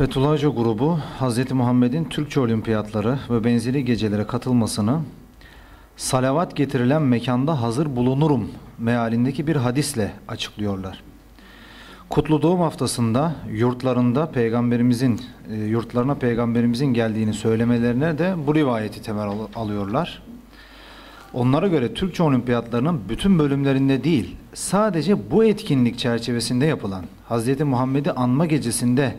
Fethullah grubu Hz. Muhammed'in Türkçe olimpiyatları ve benzeri gecelere katılmasını salavat getirilen mekanda hazır bulunurum mealindeki bir hadisle açıklıyorlar. Kutlu Doğum haftasında yurtlarında peygamberimizin e, yurtlarına peygamberimizin geldiğini söylemelerine de bu rivayeti temel al- alıyorlar. Onlara göre Türkçe olimpiyatlarının bütün bölümlerinde değil, sadece bu etkinlik çerçevesinde yapılan Hz. Muhammed'i anma gecesinde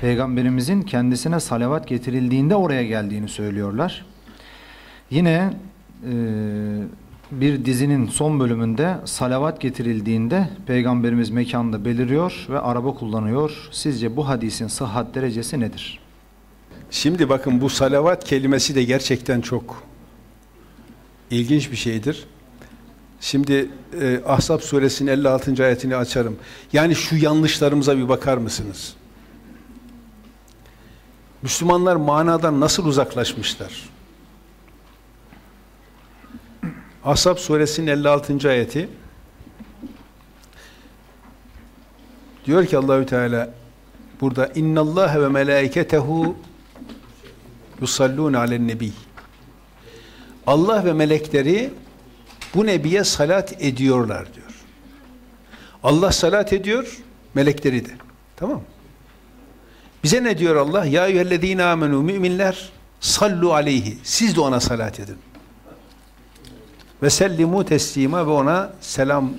Peygamberimizin kendisine salavat getirildiğinde oraya geldiğini söylüyorlar. Yine e, bir dizinin son bölümünde salavat getirildiğinde Peygamberimiz mekanda beliriyor ve araba kullanıyor. Sizce bu hadisin sıhhat derecesi nedir? Şimdi bakın bu salavat kelimesi de gerçekten çok ilginç bir şeydir. Şimdi e, Ahzab suresinin 56. ayetini açarım. Yani şu yanlışlarımıza bir bakar mısınız? Müslümanlar manadan nasıl uzaklaşmışlar? Ahzab suresinin 56. ayeti diyor ki Allahü Teala burada innallâhe ve melâiketehu yusallûne alen nebi Allah ve melekleri bu nebiye salat ediyorlar diyor. Allah salat ediyor, melekleri de. Tamam mı? Bize ne diyor Allah? Ya eyyühellezine amenu müminler sallu aleyhi. Siz de ona salat edin. Ve sellimu teslima ve ona selam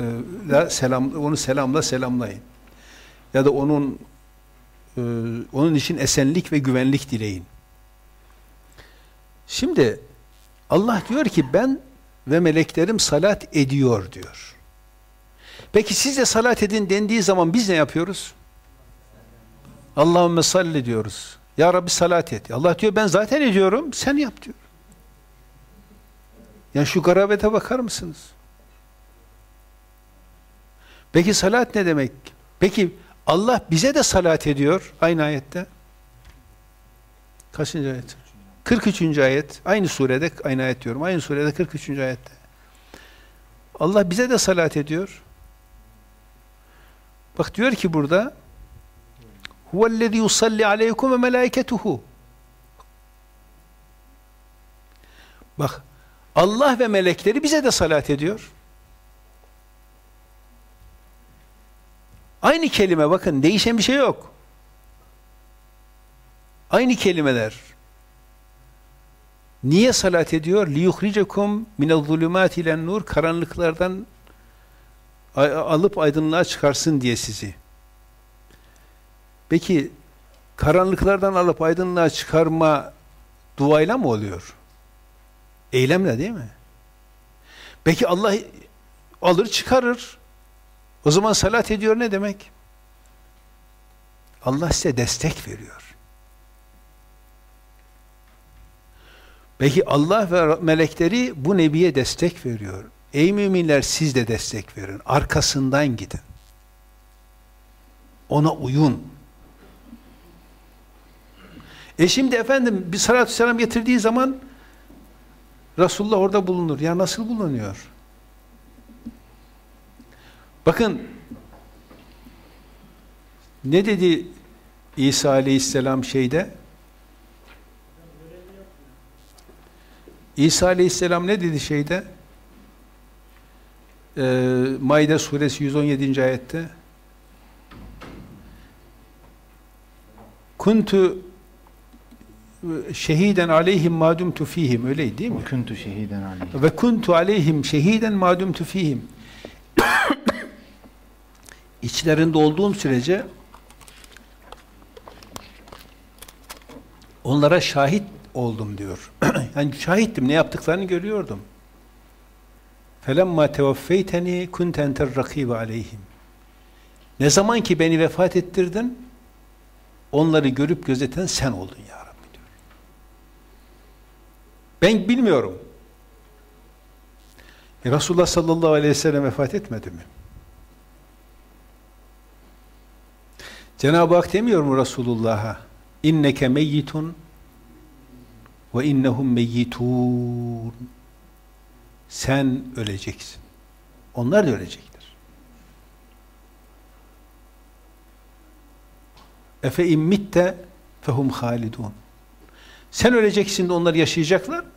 e, la selam onu selamla selamlayın. Ya da onun e, onun için esenlik ve güvenlik dileyin. Şimdi Allah diyor ki ben ve meleklerim salat ediyor diyor. Peki siz de salat edin dendiği zaman biz ne yapıyoruz? Allahümme salli diyoruz. Ya Rabbi salat et. Allah diyor ben zaten ediyorum sen yap diyor. Yani şu garabete bakar mısınız? Peki salat ne demek? Peki Allah bize de salat ediyor aynı ayette. Kaçıncı ayet? 43. ayet. Aynı surede aynı ayet diyorum. Aynı surede 43. ayette. Allah bize de salat ediyor. Bak diyor ki burada huvellezî yusalli aleykum ve melâiketuhu Bak Allah ve melekleri bize de salat ediyor. Aynı kelime bakın değişen bir şey yok. Aynı kelimeler. Niye salat ediyor? لِيُخْرِجَكُمْ مِنَ الظُّلُمَاتِ اِلَى nur Karanlıklardan alıp aydınlığa çıkarsın diye sizi. Peki karanlıklardan alıp aydınlığa çıkarma duayla mı oluyor? Eylemle değil mi? Peki Allah alır çıkarır. O zaman salat ediyor ne demek? Allah size destek veriyor. Peki Allah ve melekleri bu nebiye destek veriyor. Ey müminler siz de destek verin. Arkasından gidin. Ona uyun. E şimdi efendim bir salatü selam getirdiği zaman Resulullah orada bulunur. Ya nasıl bulunuyor? Bakın ne dedi İsa aleyhisselam şeyde? İsa aleyhisselam ne dedi şeyde? Ee, Maide suresi 117. ayette Kuntu şehiden aleyhim madumtu fihim öyleydi değil mi? Ve kuntu şehiden aleyhim. Ve kuntu aleyhim şehiden madumtu fihim. İçlerinde olduğum sürece onlara şahit oldum diyor. yani şahittim, ne yaptıklarını görüyordum. فَلَمَّا تَوَفَّيْتَنِي كُنْتَ اَنْتَ الرَّقِيبَ عَلَيْهِمْ Ne zaman ki beni vefat ettirdin, onları görüp gözeten sen oldun ya Rabbi diyor. ben bilmiyorum. E Resulullah sallallahu aleyhi ve sellem vefat etmedi mi? Cenab-ı Hak demiyor mu Resulullah'a? İnneke meyyitun ve innehum meyyitun. Sen öleceksin. Onlar da ölecekler. Efe immitte fehum halidun. Sen öleceksin de onlar yaşayacaklar.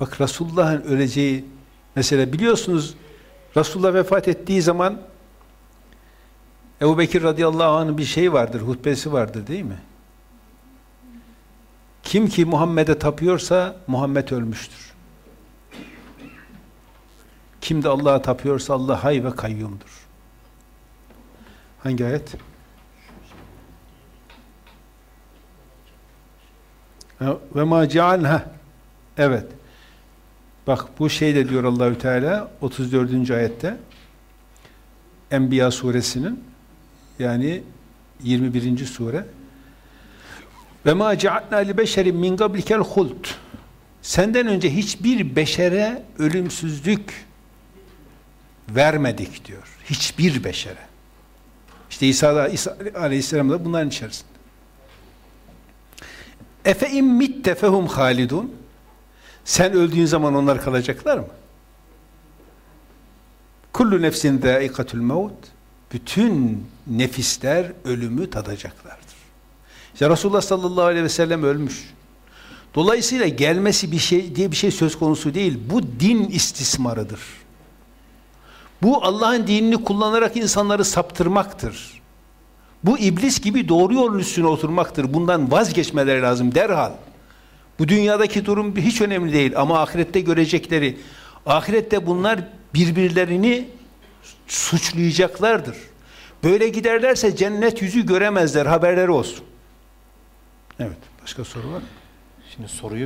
Bak Resulullah'ın öleceği mesela biliyorsunuz Resulullah vefat ettiği zaman Ebu Bekir radıyallahu anh'ın bir şey vardır, hutbesi vardır değil mi? Kim ki Muhammed'e tapıyorsa Muhammed ölmüştür. Kim de Allah'a tapıyorsa Allah hay ve kayyumdur. Hangi ayet? Ve ma cealha. Evet. Bak bu şey de diyor Allahü Teala 34. ayette Enbiya suresinin yani 21. sure ve ma cealna li beşerin min qablikel hult senden önce hiçbir beşere ölümsüzlük vermedik diyor. Hiçbir beşere. İşte İsa, da, İsa aleyhisselam da bunların içerisinde. Efe immitte fehum halidun sen öldüğün zaman onlar kalacaklar mı? Kullu nefsin zâikatul mevt bütün nefisler ölümü tadacaklardır. İşte Resulullah sallallahu aleyhi ve sellem ölmüş. Dolayısıyla gelmesi bir şey diye bir şey söz konusu değil. Bu din istismarıdır. Bu Allah'ın dinini kullanarak insanları saptırmaktır. Bu iblis gibi doğru yolun üstüne oturmaktır. Bundan vazgeçmeleri lazım derhal. Bu dünyadaki durum hiç önemli değil ama ahirette görecekleri, ahirette bunlar birbirlerini suçlayacaklardır. Böyle giderlerse cennet yüzü göremezler, haberleri olsun. Evet, başka soru var mı? Şimdi soruyu